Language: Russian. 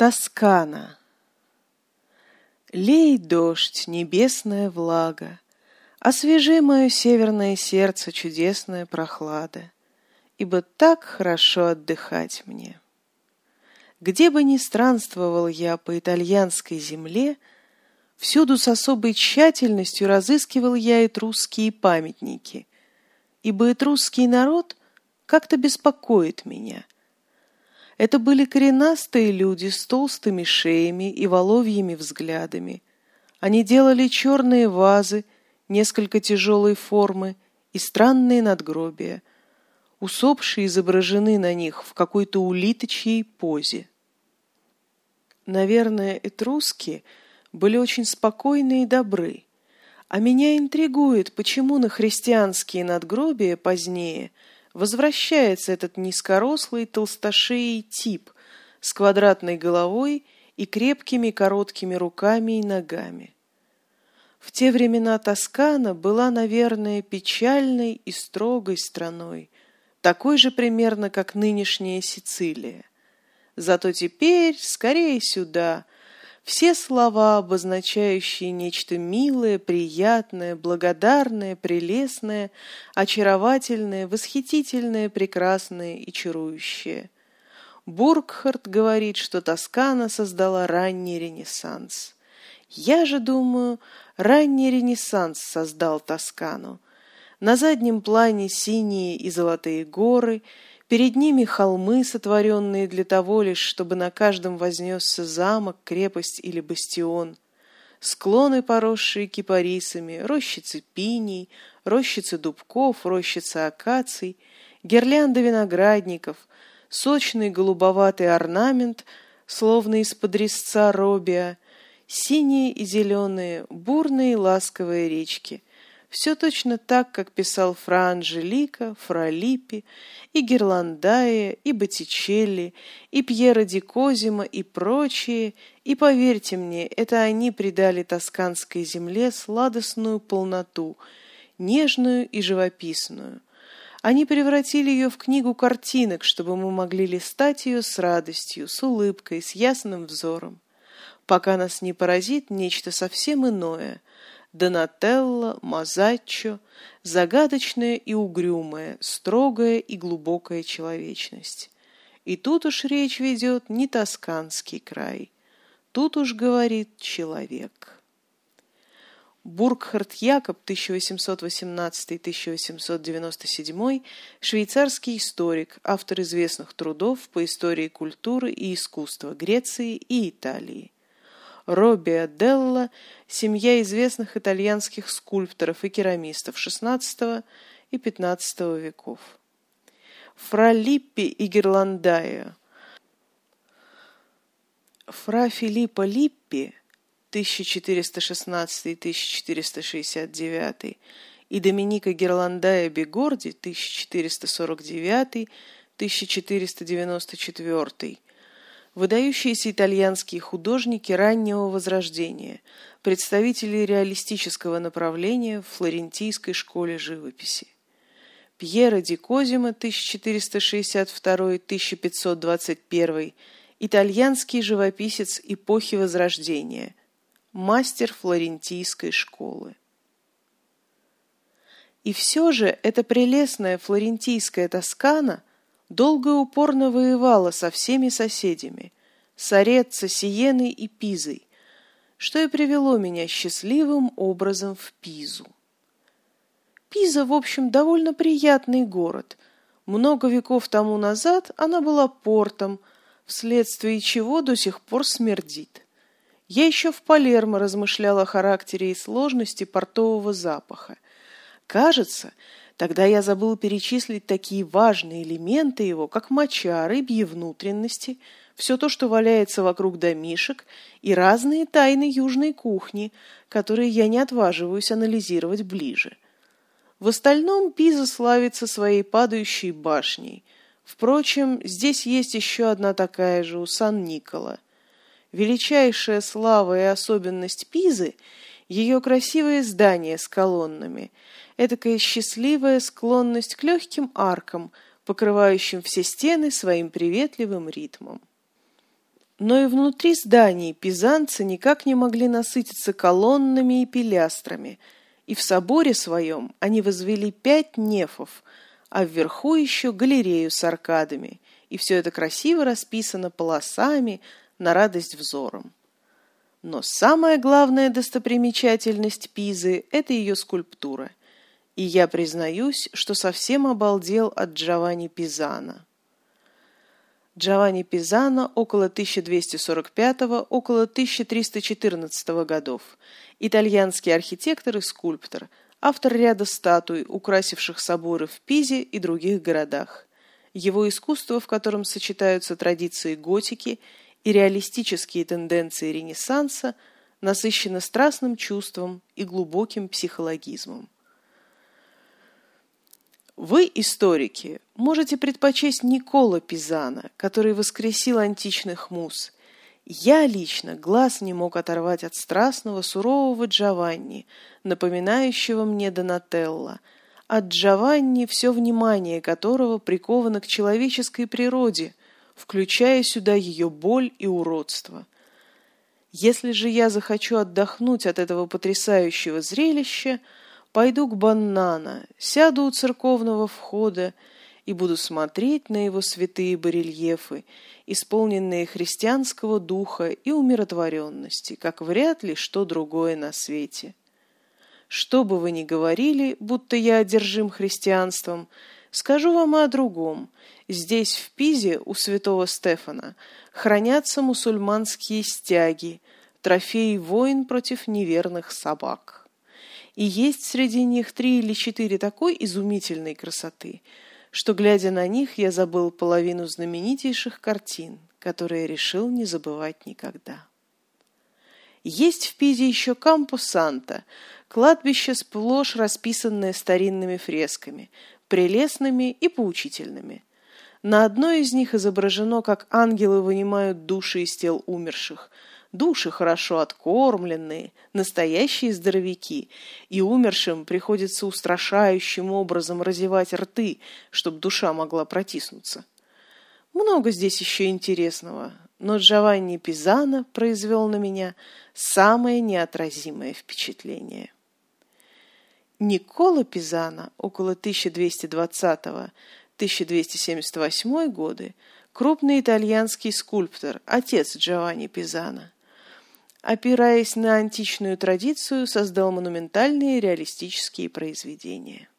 Тоскана. Лей дождь, небесная влага, Освежи мое северное сердце чудесная прохлада, Ибо так хорошо отдыхать мне. Где бы ни странствовал я по итальянской земле, Всюду с особой тщательностью разыскивал я этрусские памятники, Ибо этрусский народ как-то беспокоит меня — это были коренастые люди с толстыми шеями и воловьими взглядами. Они делали черные вазы, несколько тяжелой формы и странные надгробия. Усопшие изображены на них в какой-то улиточьей позе. Наверное, этруски были очень спокойны и добры. А меня интригует, почему на христианские надгробия позднее – возвращается этот низкорослый толстошеий тип с квадратной головой и крепкими короткими руками и ногами. В те времена Тоскана была, наверное, печальной и строгой страной, такой же примерно, как нынешняя Сицилия. Зато теперь скорее сюда – все слова, обозначающие нечто милое, приятное, благодарное, прелестное, очаровательное, восхитительное, прекрасное и чарующее. Бургхард говорит, что Тоскана создала ранний Ренессанс. Я же думаю, ранний Ренессанс создал Тоскану. На заднем плане синие и золотые горы – Перед ними холмы, сотворенные для того лишь, чтобы на каждом вознесся замок, крепость или бастион. Склоны, поросшие кипарисами, рощицы пиней, рощицы дубков, рощицы акаций, гирлянды виноградников, сочный голубоватый орнамент, словно из-под резца робия, синие и зеленые, бурные ласковые речки — все точно так, как писал Фра Анжелика, Фра Липпи, и Герландая, и Боттичелли, и Пьера ди Козимо, и прочие, и, поверьте мне, это они придали тосканской земле сладостную полноту, нежную и живописную. Они превратили ее в книгу картинок, чтобы мы могли листать ее с радостью, с улыбкой, с ясным взором, пока нас не поразит нечто совсем иное — Донателло, Мазаччо, загадочная и угрюмая, строгая и глубокая человечность. И тут уж речь ведет не тосканский край, тут уж говорит человек. Бургхард Якоб 1818-1897, швейцарский историк, автор известных трудов по истории культуры и искусства Греции и Италии. Робиа Делла, семья известных итальянских скульпторов и керамистов XVI и XV веков. Фра Липпи и Герландая. Фра Филиппа Липпи 1416-1469 и Доминика Герландая Бегорди 1449-1494 выдающиеся итальянские художники раннего возрождения, представители реалистического направления в флорентийской школе живописи. Пьеро ди Козимо 1462-1521, итальянский живописец эпохи Возрождения, мастер флорентийской школы. И все же эта прелестная флорентийская Тоскана – долго и упорно воевала со всеми соседями – Сареццо, Сиеной и Пизой, что и привело меня счастливым образом в Пизу. Пиза, в общем, довольно приятный город. Много веков тому назад она была портом, вследствие чего до сих пор смердит. Я еще в Палермо размышляла о характере и сложности портового запаха. Кажется, Тогда я забыл перечислить такие важные элементы его, как моча, рыбьи внутренности, все то, что валяется вокруг домишек, и разные тайны южной кухни, которые я не отваживаюсь анализировать ближе. В остальном Пиза славится своей падающей башней. Впрочем, здесь есть еще одна такая же у Сан-Никола. Величайшая слава и особенность Пизы – ее красивое здание с колоннами – этакая счастливая склонность к легким аркам, покрывающим все стены своим приветливым ритмом. Но и внутри зданий пизанцы никак не могли насытиться колоннами и пилястрами, и в соборе своем они возвели пять нефов, а вверху еще галерею с аркадами, и все это красиво расписано полосами на радость взором. Но самая главная достопримечательность Пизы – это ее скульптура. И я признаюсь, что совсем обалдел от Джованни Пизана. Джованни Пизано около 1245 около 1314 годов, итальянский архитектор и скульптор, автор ряда статуй, украсивших соборы в Пизе и других городах. Его искусство, в котором сочетаются традиции готики и реалистические тенденции Ренессанса, насыщено страстным чувством и глубоким психологизмом. Вы, историки, можете предпочесть Никола Пизана, который воскресил античных муз. Я лично глаз не мог оторвать от страстного, сурового Джованни, напоминающего мне Донателло, от Джованни, все внимание которого приковано к человеческой природе, включая сюда ее боль и уродство. Если же я захочу отдохнуть от этого потрясающего зрелища, Пойду к Баннана, сяду у церковного входа и буду смотреть на его святые барельефы, исполненные христианского духа и умиротворенности, как вряд ли что другое на свете. Что бы вы ни говорили, будто я одержим христианством, скажу вам о другом. Здесь, в Пизе, у святого Стефана, хранятся мусульманские стяги, трофеи войн против неверных собак и есть среди них три или четыре такой изумительной красоты, что, глядя на них, я забыл половину знаменитейших картин, которые решил не забывать никогда. Есть в Пизе еще Кампо Санта, кладбище сплошь расписанное старинными фресками, прелестными и поучительными. На одной из них изображено, как ангелы вынимают души из тел умерших – Души хорошо откормленные, настоящие здоровяки, и умершим приходится устрашающим образом разевать рты, чтобы душа могла протиснуться. Много здесь еще интересного, но Джованни Пизано произвел на меня самое неотразимое впечатление. Никола Пизано около 1220-1278 годы крупный итальянский скульптор, отец Джованни Пизано опираясь на античную традицию, создал монументальные реалистические произведения.